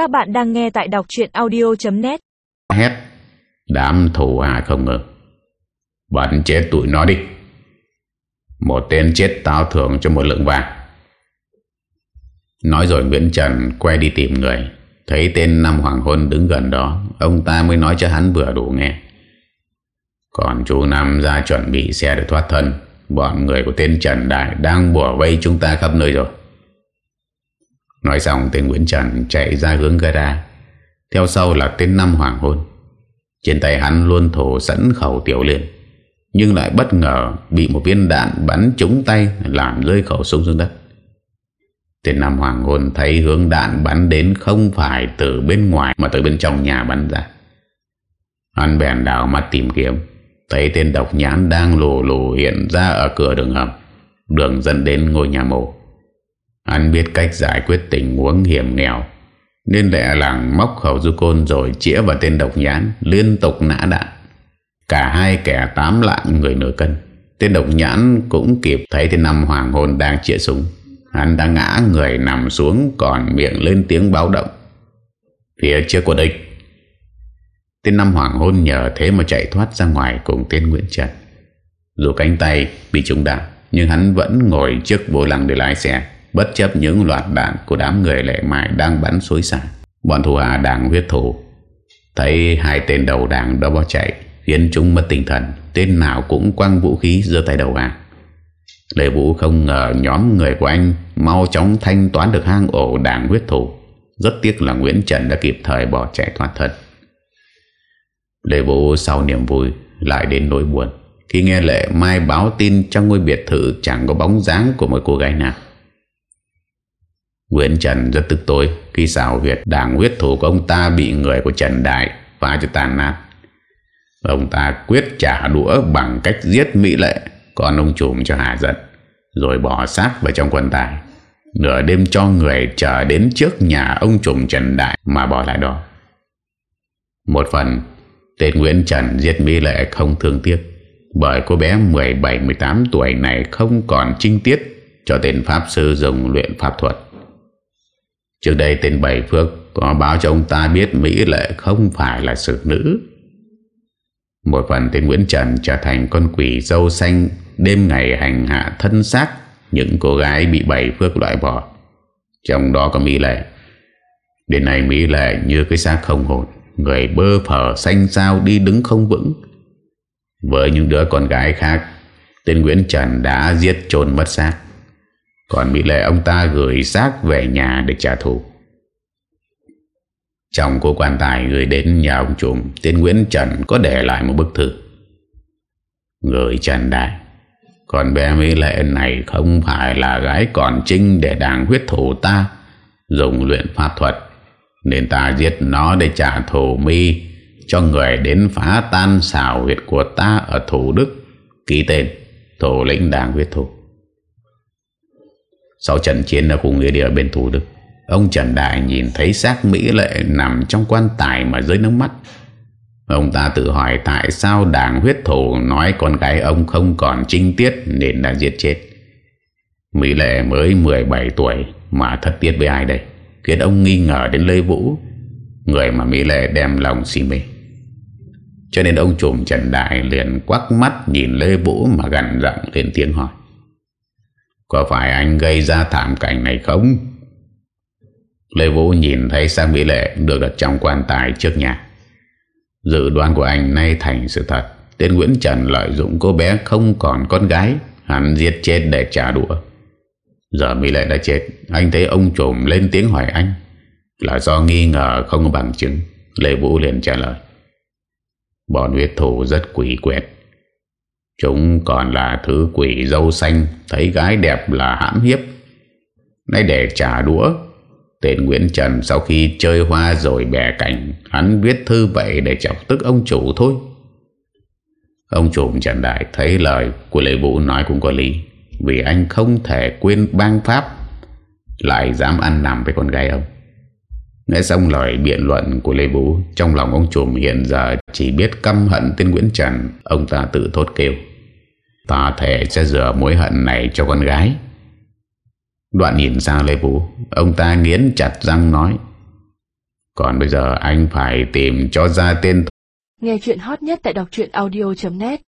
Các bạn đang nghe tại đọc chuyện audio.net Hét Đám thù hà không ngờ. Bắn chết tụi nó đi. Một tên chết tao thưởng cho một lượng vàng. Nói rồi Nguyễn Trần quay đi tìm người. Thấy tên Năm Hoàng Hôn đứng gần đó, Ông ta mới nói cho hắn vừa đủ nghe. Còn chú Năm ra chuẩn bị xe để thoát thân. Bọn người của tên Trần Đại Đang bủa vây chúng ta khắp nơi rồi. Nói xong tên Nguyễn Trần chạy ra hướng gara. Theo sau là tên Năm Hoàng Hôn. Trên tay hắn luôn thổ sẵn khẩu tiểu liền Nhưng lại bất ngờ Bị một viên đạn bắn trúng tay, Làm rơi khẩu súng xuống đất. Tên Năm Hoàng Hôn thấy hướng đạn bắn đến Không phải từ bên ngoài, Mà từ bên trong nhà bắn ra. Hắn bèn đảo mắt tìm kiếm. Thấy tên độc nhãn đang lù lù hiện ra ở cửa đường hầm. Đường dẫn đến ngôi nhà mộ. Hắn biết cách giải quyết tình huống hiểm nghèo. Nên lẹ làng móc khẩu du côn rồi chĩa vào tên độc nhãn, Liên tục nã đạn. Cả hai kẻ tám lạng người nửa cân. Tên độc nhãn cũng kịp thấy tên năm hoàng hôn đang chĩa súng. Hắn đã ngã người nằm xuống Còn miệng lên tiếng báo động. Phía trước của địch. Tên năm hoàng hôn nhờ thế mà chạy thoát ra ngoài Cùng tên Nguyễn Trần. Dù cánh tay bị trúng đạn, Nhưng hắn vẫn ngồi trước vô lăng để lái xe. Bất chấp những loạt đạn của đám người lệ mại đang bắn xối xả, Bọn thù hạ đảng huyết thủ. Thấy hai tên đầu đảng đó bỏ chạy, Khiến chúng mất tinh thần, Tên nào cũng quăng vũ khí giữa tay đầu hàng. Lê Vũ không ngờ nhóm người của anh Mau chóng thanh toán được hang ổ đảng huyết thủ. Rất tiếc là Nguyễn Trần đã kịp thời bỏ chạy thoát thân. Lê Vũ sau niềm vui Lại đến nỗi buồn Khi nghe Lệ Mai báo tin trong ngôi biệt thự Chẳng có bóng dáng của một cô gái nào. Nguyễn Trần rất tức tối khi xảo Việt đảng huyết thủ của ông ta bị người của Trần Đại phá cho tàn nát. Ông ta quyết trả đũa bằng cách giết Mỹ Lệ, còn ông trùm cho Hà giận, rồi bỏ xác vào trong quần tài. Nửa đêm cho người chờ đến trước nhà ông trùm Trần Đại mà bỏ lại đó. Một phần, tên Nguyễn Trần giết Mỹ Lệ không thương tiếc, bởi cô bé 17-18 tuổi này không còn trinh tiết cho tên Pháp Sư dùng luyện pháp thuật. Trước đây tên Bảy Phước có báo cho ông ta biết Mỹ Lệ không phải là sự nữ. Một phần tên Nguyễn Trần trở thành con quỷ dâu xanh đêm ngày hành hạ thân xác những cô gái bị Bảy Phước loại bỏ. Trong đó có Mỹ Lệ. Đến nay Mỹ Lệ như cái xác không hồn, người bơ phở xanh sao đi đứng không vững. Với những đứa con gái khác, tên Nguyễn Trần đã giết trồn mất xác. Còn Mỹ Lệ ông ta gửi xác về nhà để trả thù. Trong cô quan tài gửi đến nhà ông trùm, Tên Nguyễn Trần có để lại một bức thư. Gửi Trần Đại, Còn bé Mỹ Lệ này không phải là gái còn trinh để đảng huyết thủ ta, Dùng luyện pháp thuật, Nên ta giết nó để trả thù mi, Cho người đến phá tan xảo huyệt của ta ở Thủ Đức, Ký tên, Thủ lĩnh đảng huyết thủ sau trận chiến ở khu nghĩa địa bên Thủ Đức Ông Trần Đại nhìn thấy xác Mỹ Lệ nằm trong quan tài mà rơi nước mắt Ông ta tự hỏi tại sao đảng huyết thủ nói con gái ông không còn trinh tiết nên đã giết chết. Mỹ Lệ mới 17 tuổi mà thất tiết với ai đây? Khiến ông nghi ngờ đến Lê Vũ, người mà Mỹ Lệ đem lòng si mê. Cho nên ông trùm Trần Đại liền quắc mắt nhìn Lê Vũ mà gần giọng lên tiếng hỏi. Có phải anh gây ra thảm cảnh này không? Lê Vũ nhìn thấy sang Mỹ Lệ được đặt trong quan tài trước nhà. Dự đoán của anh nay thành sự thật. Tên Nguyễn Trần lợi dụng cô bé không còn con gái. Hắn giết chết để trả đũa. Giờ Mỹ Lệ đã chết. Anh thấy ông trùm lên tiếng hỏi anh. Là do nghi ngờ không bằng chứng. Lê Vũ liền trả lời. Bọn huyết thủ rất quỷ quyệt. Chúng còn là thứ quỷ dâu xanh, Thấy gái đẹp là hãm hiếp. Nay để trả đũa, Tên Nguyễn Trần sau khi chơi hoa rồi bẻ cảnh Hắn viết thư vậy để chọc tức ông chủ thôi. Ông chủ Trần Đại thấy lời của Lê Vũ nói cũng có lý, Vì anh không thể quên bang pháp, Lại dám ăn nằm với con gái ông. Nghe xong lời biện luận của Lê Vũ, Trong lòng ông trùm hiện giờ chỉ biết căm hận tên Nguyễn Trần, Ông ta tự thốt kêu. Ta thể sẽ rửa mối hận này cho con gái. Đoạn nhìn sang Lê Vũ, Ông ta nghiến chặt răng nói, Còn bây giờ anh phải tìm cho ra tên Nghe chuyện hot nhất tại đọc audio.net